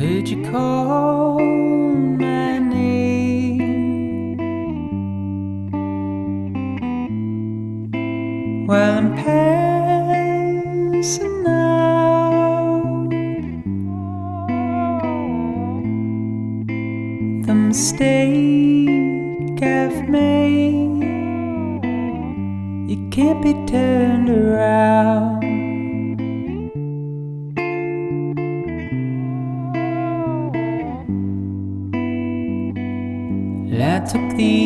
Heard you call my name. While I'm passing out, the mistake I've made, it can't be turned around.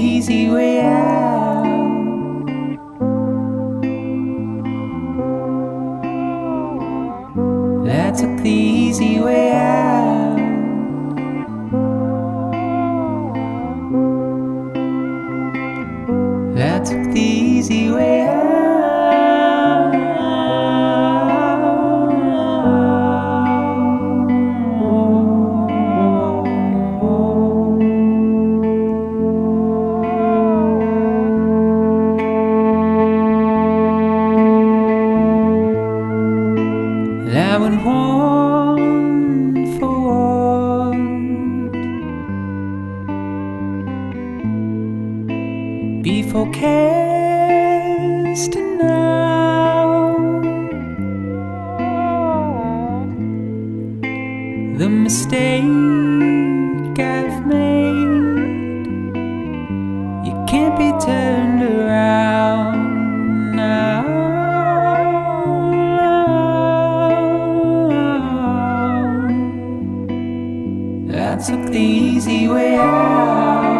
Easy way out. I took the easy way out. I went one for one before casting out the mistake I've made. You can't be turned around easy way out.